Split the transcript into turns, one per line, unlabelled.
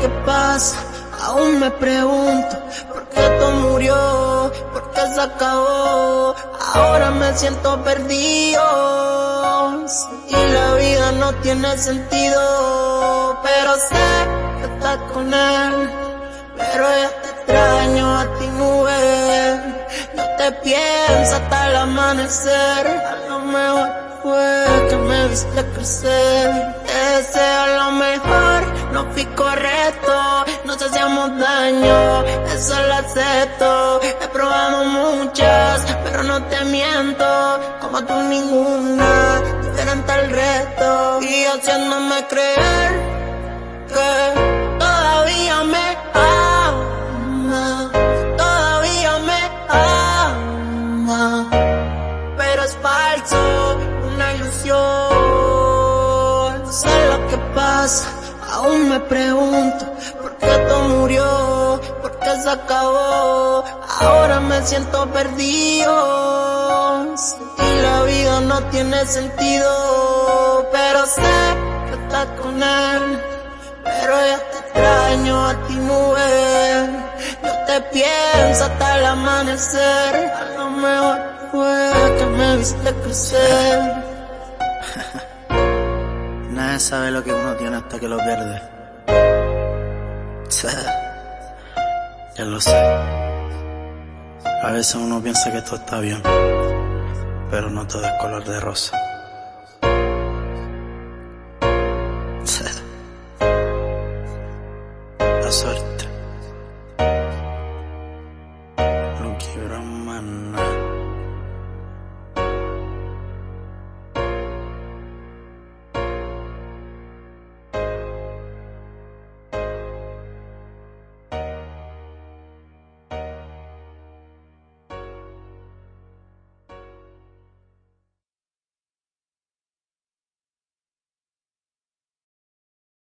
que pasa, aún me pregunto por qué esto murió, por qué se acabó. Ahora me siento perdido y la vida no tiene sentido, pero sé que estás con él, pero ya te extraño a ti mujer. No te pienso hasta el amanecer, a lo mejor fue que me viste crecer. Fui correcto, nos hacíamos daño, eso lo acepto. He probado muchas, pero no te miento, como tú ninguna, diferente al resto. Y haciéndome creer que todavía me ama, todavía me ama, pero es falso, una ilusión. Sé lo que pasa, aún me pregunto por qué esto murió, por qué se acabó. Ahora me siento perdido. Y la vida no tiene sentido, pero sé que estás con él. Pero ya te extraño a ti mujer. No te pienso hasta el amanecer. A lo mejor fue que me viste crecer
Nadie sabe lo que uno tiene hasta que lo pierde. Ya lo sé. A veces uno piensa que todo está bien, pero no todo es color de rosa. La suerte. No quiero nada.